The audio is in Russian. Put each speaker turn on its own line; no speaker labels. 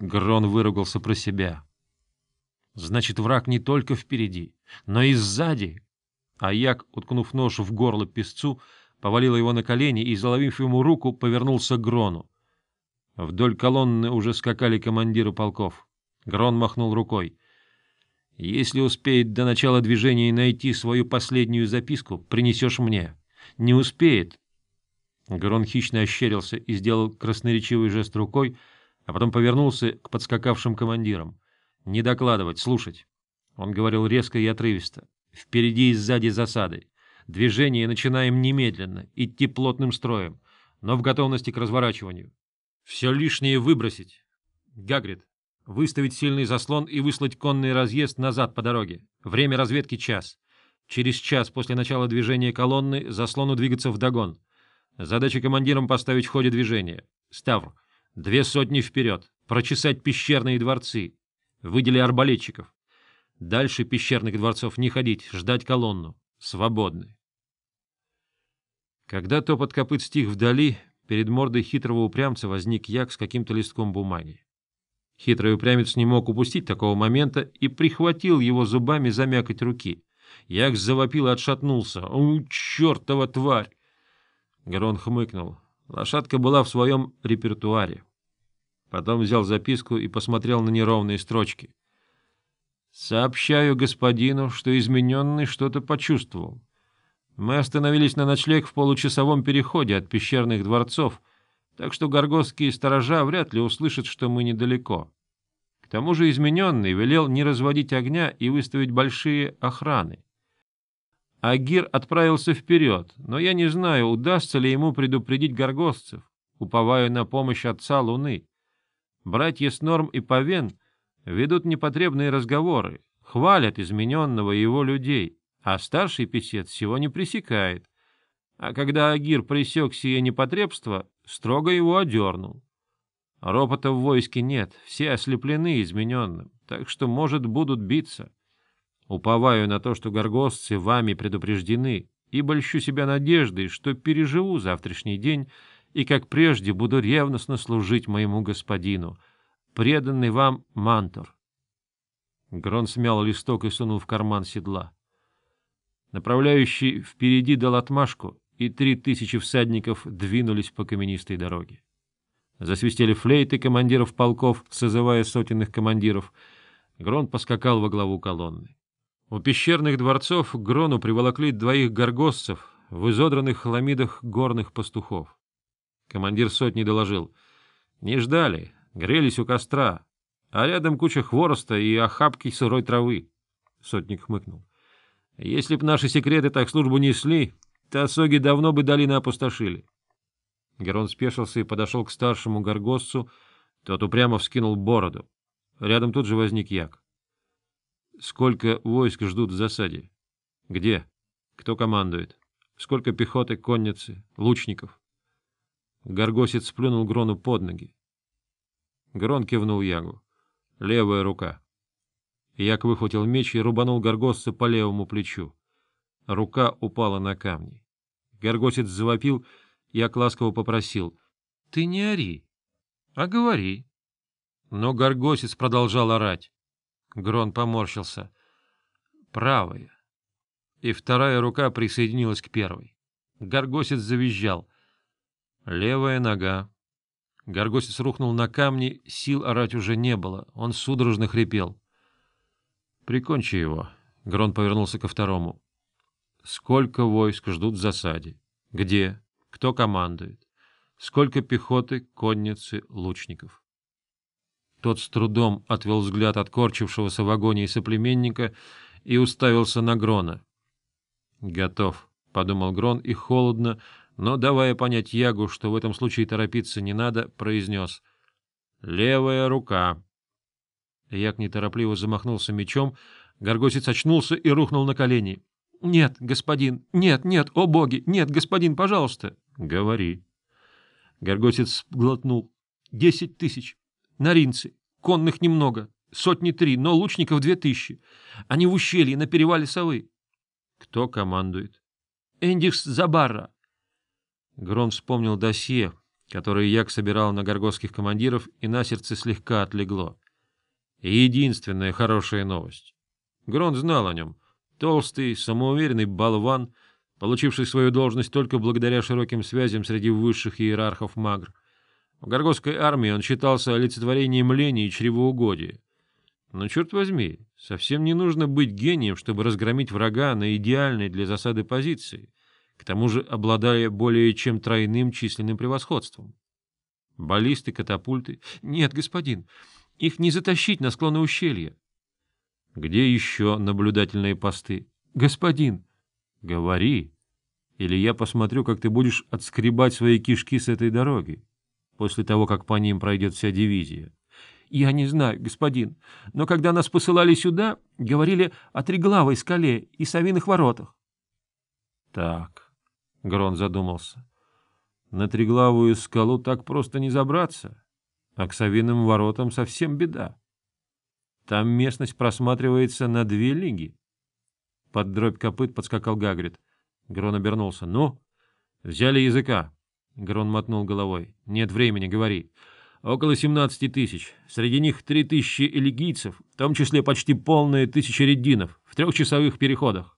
Грон выругался про себя. Значит, враг не только впереди, но и сзади. А Як, уткнув нож в горло песцу, повалил его на колени и, заловив ему руку, повернулся к Грону. Вдоль колонны уже скакали командиры полков. Грон махнул рукой. «Если успеет до начала движения найти свою последнюю записку, принесешь мне. Не успеет». Грон хищно ощерился и сделал красноречивый жест рукой, а потом повернулся к подскакавшим командирам. «Не докладывать, слушать». Он говорил резко и отрывисто. «Впереди и сзади засады. Движение начинаем немедленно, идти плотным строем, но в готовности к разворачиванию. Все лишнее выбросить. Гагрид, выставить сильный заслон и выслать конный разъезд назад по дороге. Время разведки — час. Через час после начала движения колонны заслону двигаться вдогон. Задача командирам поставить в ходе движения. Ставр, две сотни вперед, прочесать пещерные дворцы. Выдели арбалетчиков. Дальше пещерных дворцов не ходить, ждать колонну. Свободны. Когда топот копыт стих вдали, перед мордой хитрого упрямца возник як с каким-то листком бумаги. Хитрый упрямец не мог упустить такого момента и прихватил его зубами за мякоть руки. Як завопил и отшатнулся. «У, чертова тварь!» Грон хмыкнул. Лошадка была в своем репертуаре. Потом взял записку и посмотрел на неровные строчки. «Сообщаю господину, что измененный что-то почувствовал. Мы остановились на ночлег в получасовом переходе от пещерных дворцов, так что горгостские сторожа вряд ли услышат, что мы недалеко. К тому же измененный велел не разводить огня и выставить большие охраны. Агир отправился вперед, но я не знаю, удастся ли ему предупредить горгостцев, уповая на помощь отца Луны. Братья Снорм и Павен ведут непотребные разговоры, хвалят измененного его людей — а старший писец всего не пресекает. А когда Агир пресек сие непотребство, строго его одернул. Ропота в войске нет, все ослеплены измененным, так что, может, будут биться. Уповаю на то, что горгостцы вами предупреждены, и большу себя надеждой, что переживу завтрашний день и, как прежде, буду ревностно служить моему господину, преданный вам Мантор. Грон смял листок и сунул в карман седла. Направляющий впереди дал отмашку, и три тысячи всадников двинулись по каменистой дороге. Засвистели флейты командиров полков, созывая сотенных командиров. Грон поскакал во главу колонны. У пещерных дворцов к Грону приволокли двоих горгостцев в изодранных хламидах горных пастухов. Командир сотни доложил. Не ждали, грелись у костра, а рядом куча хвороста и охапки сырой травы. Сотник хмыкнул. Если б наши секреты так службу несли, то осоги давно бы долины опустошили. Герон спешился и подошел к старшему горгостцу, тот упрямо вскинул бороду. Рядом тут же возник як. Сколько войск ждут в засаде? Где? Кто командует? Сколько пехоты, конницы, лучников? Горгосец сплюнул Грону под ноги. Грон кивнул Ягу. Левая рука. Як выхватил меч и рубанул горгосца по левому плечу. Рука упала на камни. Горгосец завопил, Як ласково попросил. — Ты не ори, а говори. Но горгосец продолжал орать. Грон поморщился. Правая. И вторая рука присоединилась к первой. Горгосец завизжал. Левая нога. Горгосец рухнул на камни, сил орать уже не было, он судорожно хрипел. Прикончи его. Грон повернулся ко второму. Сколько войск ждут в засаде? Где? Кто командует? Сколько пехоты, конницы, лучников? Тот с трудом отвел взгляд от корчившегося в агонии соплеменника и уставился на Грона. «Готов», — подумал Грон и холодно, но, давая понять Ягу, что в этом случае торопиться не надо, произнес «Левая рука». Як неторопливо замахнулся мечом, Горгосец очнулся и рухнул на колени. — Нет, господин, нет, нет, о боги, нет, господин, пожалуйста. — Говори. Горгосец глотнул. — Десять тысяч. Наринцы. Конных немного. Сотни три, но лучников две тысячи. Они в ущелье, на перевале совы. — Кто командует? — Эндикс Забарра. Грон вспомнил досье, которые Як собирал на горгосских командиров, и на сердце слегка отлегло. Единственная хорошая новость. Грон знал о нем. Толстый, самоуверенный болван, получивший свою должность только благодаря широким связям среди высших иерархов Магр. В горгосской армии он считался олицетворением лени и чревоугодия. Но, черт возьми, совсем не нужно быть гением, чтобы разгромить врага на идеальной для засады позиции, к тому же обладая более чем тройным численным превосходством. Баллисты, катапульты... Нет, господин, их не затащить на склоны ущелья. Где еще наблюдательные посты? Господин, говори, или я посмотрю, как ты будешь отскребать свои кишки с этой дороги после того, как по ним пройдет вся дивизия. Я не знаю, господин, но когда нас посылали сюда, говорили о Триглавой скале и Савиных воротах. Так, Грон задумался. На Триглавую скалу так просто не забраться, а к Савиным воротам совсем беда. Там местность просматривается на две лиги. Под дробь копыт подскакал Гагрид. Грон обернулся. — Ну? Взяли языка. Грон мотнул головой. — Нет времени, говори. Около 17 тысяч. Среди них три тысячи элегийцев, в том числе почти полная тысяча реддинов, в трехчасовых переходах.